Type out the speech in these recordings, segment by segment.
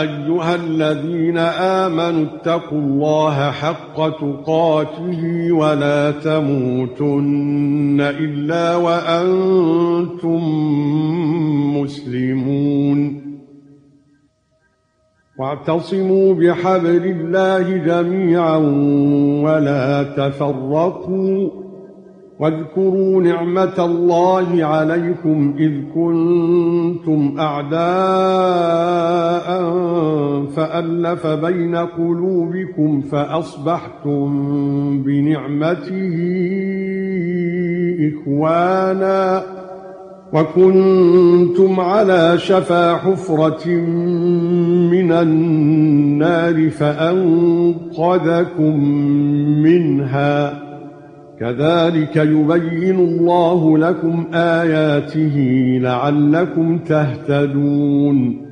أيها الذين آمنوا اتقوا الله حق تقاته ولا تموتن إلا وأنتم مسلمون. واعتصموا بحبل الله جميعا ولا تفرقوا. واذكروا نعمة الله عليكم إذ كنتم أعداء فألف بين قلوبكم فأصبحتم بنعمته إخوانا وكنتم على شفا حفرة من النار فأنقذكم منها. كذلك يبين الله لكم آياته لعلكم تهتدون.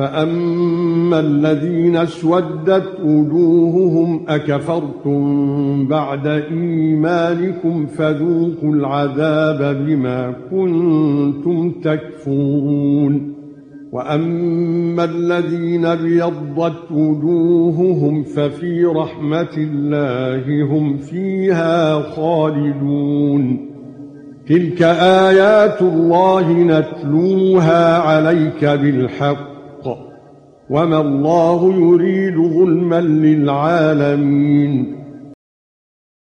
فاما الذين اسودت وجوههم اكفرتم بعد ايمانكم فذوقوا العذاب بما كنتم تكفرون واما الذين ابيضت وجوههم ففي رحمه الله هم فيها خالدون تلك ايات الله نتلوها عليك بالحق وما الله يريد ظلما للعالمين